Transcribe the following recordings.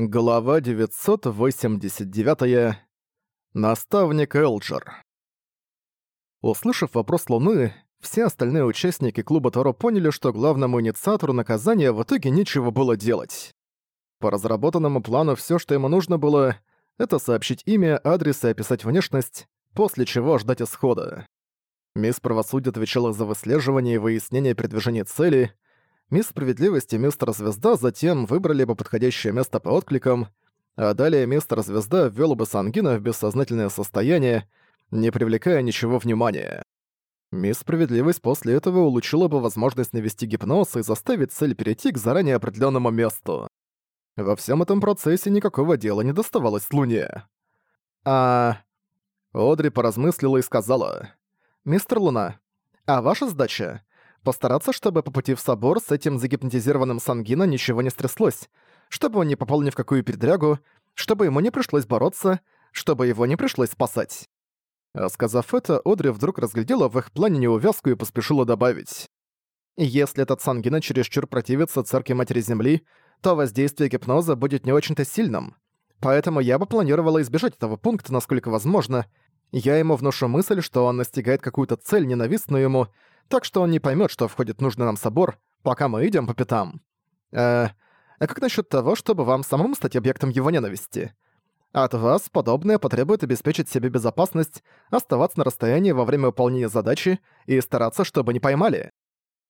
Глава 989. -я. Наставник Элджер. Услышав вопрос Луны, все остальные участники клуба Таро поняли, что главному инициатору наказания в итоге нечего было делать. По разработанному плану все, что ему нужно было, это сообщить имя, адрес и описать внешность, после чего ждать исхода. Мисс Правосудия отвечала за выслеживание и выяснение передвижения цели — Мисс Справедливость и Мистер Звезда затем выбрали бы подходящее место по откликам, а далее Мистер Звезда ввёл бы Сангина в бессознательное состояние, не привлекая ничего внимания. Мисс Справедливость после этого улучшила бы возможность навести гипноз и заставить цель перейти к заранее определенному месту. Во всем этом процессе никакого дела не доставалось Луне. А... Одри поразмыслила и сказала. «Мистер Луна, а ваша задача постараться, чтобы по пути в собор с этим загипнотизированным Сангина ничего не стряслось, чтобы он не попал ни в какую передрягу, чтобы ему не пришлось бороться, чтобы его не пришлось спасать. А сказав это, Одри вдруг разглядела в их плане неувязку и поспешила добавить. Если этот Сангина чересчур противится церкви Матери Земли, то воздействие гипноза будет не очень-то сильным. Поэтому я бы планировала избежать этого пункта, насколько возможно. Я ему вношу мысль, что он настигает какую-то цель, ненавистную ему, так что он не поймет, что входит нужный нам собор, пока мы идем по пятам. Э, а как насчет того, чтобы вам самому стать объектом его ненависти? От вас подобное потребует обеспечить себе безопасность, оставаться на расстоянии во время выполнения задачи и стараться, чтобы не поймали.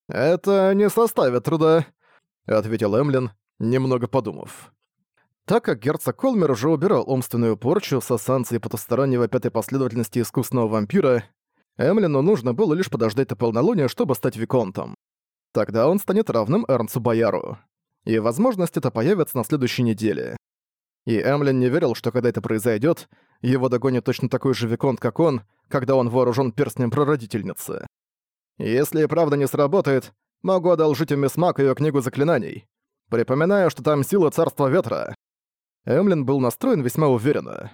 «Это не составит труда», — ответил Эмлин, немного подумав. Так как герцог Колмер уже убирал умственную порчу со санкции потустороннего пятой последовательности искусного вампира, Эмлину нужно было лишь подождать до полнолуния, чтобы стать Виконтом. Тогда он станет равным Эрнсу Бояру. И возможность это появится на следующей неделе. И Эмлин не верил, что когда это произойдет, его догонит точно такой же Виконт, как он, когда он вооружен перстнем прародительницы. Если и правда не сработает, могу одолжить у мисс Мак её книгу заклинаний. Припоминаю, что там сила царства ветра. Эмлин был настроен весьма уверенно.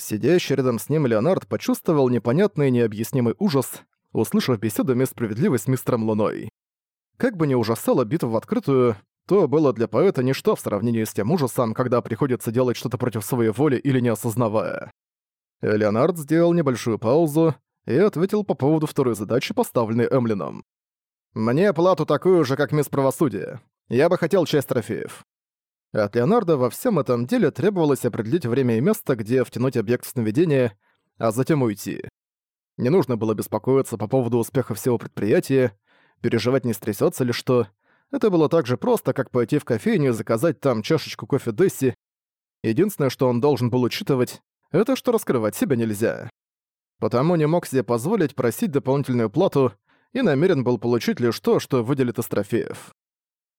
Сидящий рядом с ним Леонард почувствовал непонятный и необъяснимый ужас, услышав беседу «Мисс Справедливость» с мистером Луной. Как бы ни ужасала битва в открытую, то было для поэта ничто в сравнении с тем ужасом, когда приходится делать что-то против своей воли или не осознавая. Леонард сделал небольшую паузу и ответил по поводу второй задачи, поставленной Эмлином. «Мне плату такую же, как мисс Правосудие. Я бы хотел часть трофеев. От Леонардо во всем этом деле требовалось определить время и место, где втянуть объект в сновидение, а затем уйти. Не нужно было беспокоиться по поводу успеха всего предприятия, переживать не стрясётся ли что. Это было так же просто, как пойти в кофейню и заказать там чашечку кофе Десси. Единственное, что он должен был учитывать, это что раскрывать себя нельзя. Потому не мог себе позволить просить дополнительную плату и намерен был получить лишь то, что выделит из трофеев.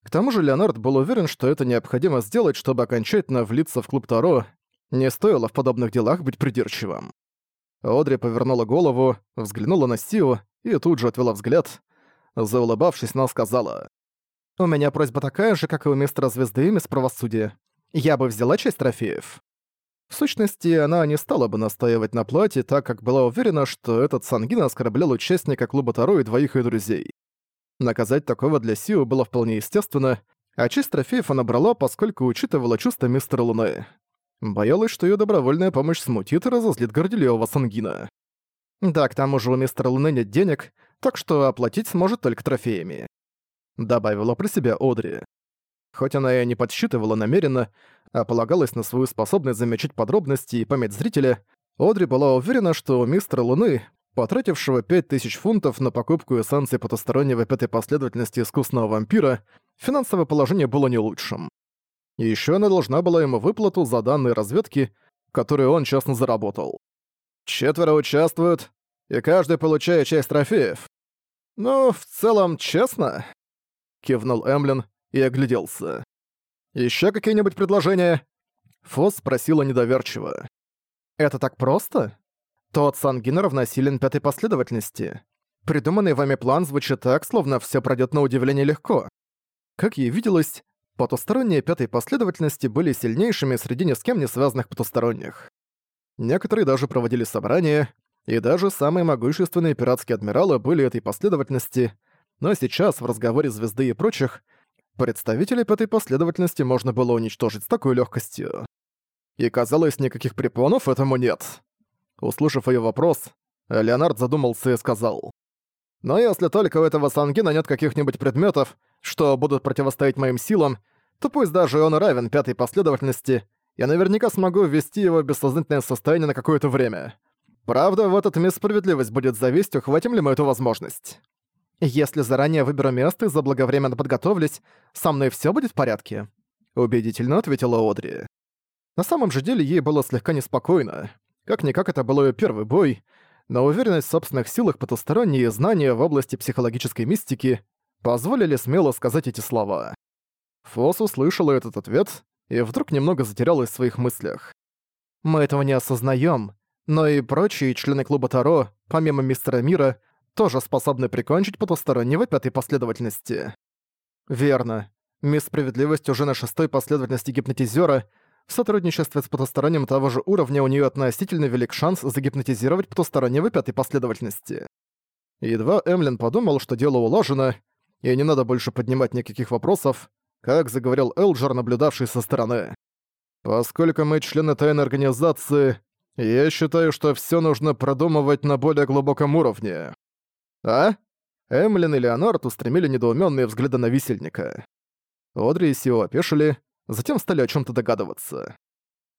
К тому же Леонард был уверен, что это необходимо сделать, чтобы окончательно влиться в клуб Таро. Не стоило в подобных делах быть придирчивым. Одри повернула голову, взглянула на Сио и тут же отвела взгляд. Заулыбавшись, она сказала. «У меня просьба такая же, как и у мистера Звезды и Правосудия. Я бы взяла часть трофеев». В сущности, она не стала бы настаивать на плате, так как была уверена, что этот Сангин оскорблял участника клуба Таро и двоих ее друзей. Наказать такого для Сиу было вполне естественно, а часть трофеев она брала, поскольку учитывала чувства мистера Луны. Боялась, что ее добровольная помощь смутит и разозлит горделивого Сангина. Да, к тому же у мистера Луны нет денег, так что оплатить сможет только трофеями. Добавила про себя Одри. Хоть она и не подсчитывала намеренно, а полагалась на свою способность замечать подробности и память зрителя, Одри была уверена, что у мистера Луны потратившего 5000 фунтов на покупку эссенции потустороннего пятой последовательности искусного вампира, финансовое положение было не лучшим. И ещё она должна была ему выплату за данные разведки, которые он честно заработал. Четверо участвуют, и каждый получает часть трофеев. «Ну, в целом, честно?» — кивнул Эмлин и огляделся. «Ещё какие-нибудь предложения?» Фос спросила недоверчиво. «Это так просто?» Тот Сангинер вносилен пятой последовательности. Придуманный вами план звучит так, словно все пройдет на удивление легко. Как ей виделось, потусторонние пятой последовательности были сильнейшими среди ни с кем не связанных потусторонних. Некоторые даже проводили собрания, и даже самые могущественные пиратские адмиралы были этой последовательности, но сейчас в разговоре звезды и прочих представителей пятой последовательности можно было уничтожить с такой легкостью. И казалось, никаких препонов этому нет. Услышав ее вопрос, Леонард задумался и сказал. «Но если только у этого Сангина нет каких-нибудь предметов, что будут противостоять моим силам, то пусть даже он равен пятой последовательности, я наверняка смогу ввести его в бессознательное состояние на какое-то время. Правда, в этот мисс справедливость будет зависеть, ухватим ли мы эту возможность. Если заранее выберу место и заблаговременно подготовлюсь, со мной все будет в порядке», — убедительно ответила Одри. На самом же деле ей было слегка неспокойно. Как-никак это был ее первый бой, но уверенность в собственных силах потусторонние знания в области психологической мистики позволили смело сказать эти слова. Фосс услышала этот ответ и вдруг немного затерялась в своих мыслях. «Мы этого не осознаем, но и прочие члены клуба Таро, помимо Мистера Мира, тоже способны прикончить потустороннего пятой последовательности». «Верно. Мисс Справедливость уже на шестой последовательности гипнотизера, в сотрудничестве с потусторонним того же уровня у нее относительно велик шанс загипнотизировать потустороннего пятой последовательности. Едва Эмлин подумал, что дело уложено, и не надо больше поднимать никаких вопросов, как заговорил Элджер, наблюдавший со стороны. «Поскольку мы члены тайной организации, я считаю, что все нужно продумывать на более глубоком уровне». «А?» Эмлин и Леонард устремили недоуменные взгляды на висельника. Одри и Сио опешили, затем стали о чем то догадываться.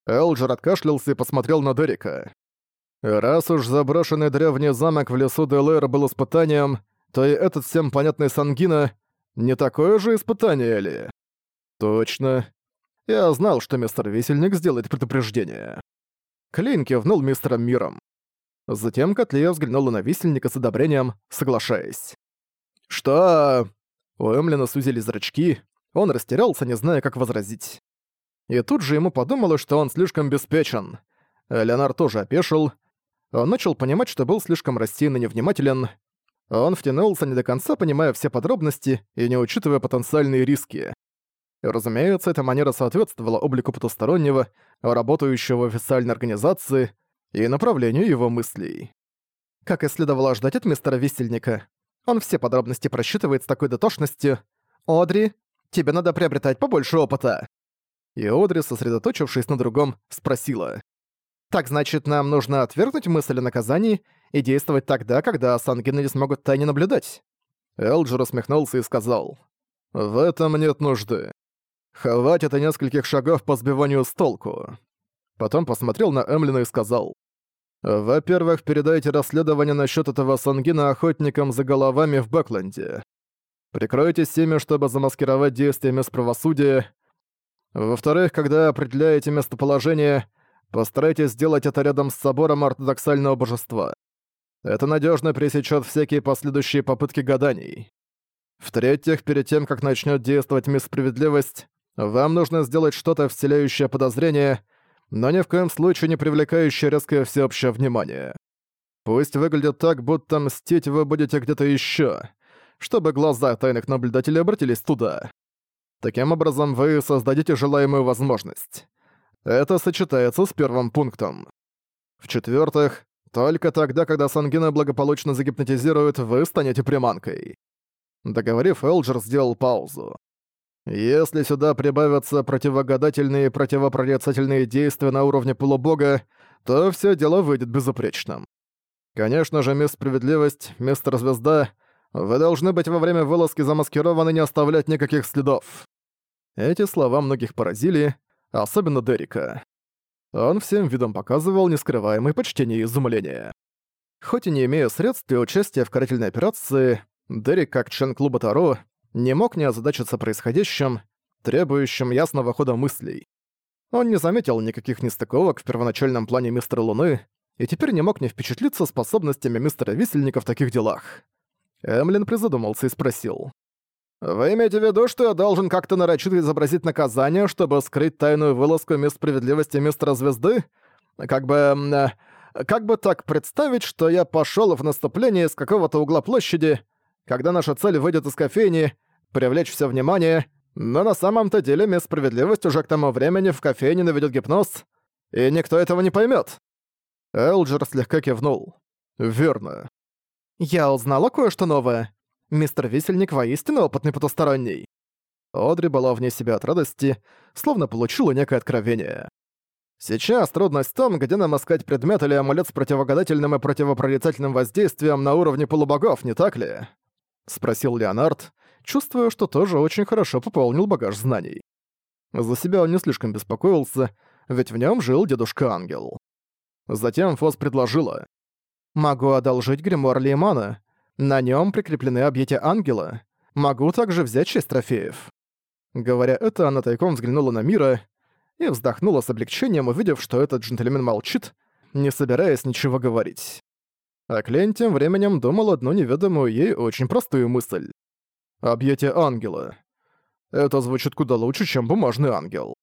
Элджер откашлялся и посмотрел на Дерека. Раз уж заброшенный древний замок в лесу Делэр был испытанием, то и этот всем понятный Сангина не такое же испытание ли? Точно. Я знал, что мистер Висельник сделает предупреждение. Клейн кивнул мистером Миром. Затем Котлея взглянула на Висельника с одобрением, соглашаясь. «Что?» У Эмлина сузили зрачки, он растерялся, не зная, как возразить. И тут же ему подумалось, что он слишком беспечен. Леонард тоже опешил. Он начал понимать, что был слишком рассеян и невнимателен. Он втянулся не до конца, понимая все подробности и не учитывая потенциальные риски. Разумеется, эта манера соответствовала облику потустороннего, работающего в официальной организации, и направлению его мыслей. Как и следовало ждать от мистера Висельника, он все подробности просчитывает с такой дотошностью. «Одри, тебе надо приобретать побольше опыта». И Одри, сосредоточившись на другом, спросила. «Так значит, нам нужно отвергнуть мысль о наказании и действовать тогда, когда Сангины не смогут тайне наблюдать?» Элджер усмехнулся и сказал. «В этом нет нужды. Хватит и нескольких шагов по сбиванию с толку». Потом посмотрел на Эмлина и сказал. «Во-первых, передайте расследование насчет этого Сангина охотникам за головами в Бэкленде. Прикройтесь ими, чтобы замаскировать действия мест правосудия. Во-вторых, когда определяете местоположение, постарайтесь сделать это рядом с собором ортодоксального божества. Это надежно пресечет всякие последующие попытки гаданий. В-третьих, перед тем, как начнёт действовать мисс Справедливость, вам нужно сделать что-то, вселяющее подозрение, но ни в коем случае не привлекающее резкое всеобщее внимание. Пусть выглядит так, будто мстить вы будете где-то ещё чтобы глаза тайных наблюдателей обратились туда. Таким образом, вы создадите желаемую возможность. Это сочетается с первым пунктом. В-четвертых, только тогда, когда Сангина благополучно загипнотизирует, вы станете приманкой. Договорив, Элджер сделал паузу. Если сюда прибавятся противогадательные и противопрорицательные действия на уровне полубога, то все дело выйдет безупречным. Конечно же, мисс Справедливость, мистер Звезда, вы должны быть во время вылазки замаскированы и не оставлять никаких следов». Эти слова многих поразили, особенно Дерека. Он всем видом показывал нескрываемое почтение и изумление. Хоть и не имея средств для участия в карательной операции, Дерек, как член клуба Таро, не мог не озадачиться происходящим, требующим ясного хода мыслей. Он не заметил никаких нестыковок в первоначальном плане мистера Луны и теперь не мог не впечатлиться способностями мистера Висельника в таких делах. Эмлин призадумался и спросил. «Вы имеете в виду, что я должен как-то нарочито изобразить наказание, чтобы скрыть тайную вылазку мисс справедливости мистера Звезды? Как бы... Э, как бы так представить, что я пошёл в наступление с какого-то угла площади, когда наша цель выйдет из кофейни, привлечь все внимание, но на самом-то деле мисс справедливость уже к тому времени в кофейне наведет гипноз, и никто этого не поймет. Элджер слегка кивнул. «Верно. Я узнала кое-что новое. Мистер Висельник воистину опытный потусторонний. Одри была вне себя от радости, словно получила некое откровение. Сейчас трудность в том, где нам искать предмет или амулет с противогадательным и противопрорицательным воздействием на уровне полубогов, не так ли? Спросил Леонард, чувствуя, что тоже очень хорошо пополнил багаж знаний. За себя он не слишком беспокоился, ведь в нем жил дедушка-ангел. Затем Фос предложила. Могу одолжить гримуар Леймана. На нем прикреплены объятия ангела. Могу также взять шесть трофеев». Говоря это, она тайком взглянула на Мира и вздохнула с облегчением, увидев, что этот джентльмен молчит, не собираясь ничего говорить. А Клен тем временем думал одну неведомую ей очень простую мысль. «Объятие ангела». Это звучит куда лучше, чем бумажный ангел.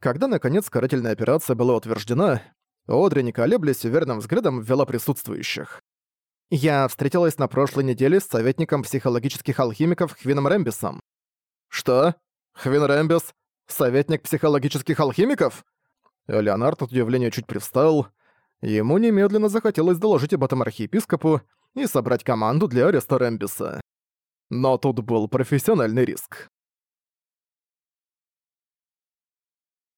Когда, наконец, карательная операция была утверждена, Одри, не колеблясь, верным взглядом ввела присутствующих. «Я встретилась на прошлой неделе с советником психологических алхимиков Хвином Рэмбисом». «Что? Хвин Рэмбис? Советник психологических алхимиков?» Леонард от удивления чуть привстал. Ему немедленно захотелось доложить об этом архиепископу и собрать команду для ареста Рэмбиса. Но тут был профессиональный риск.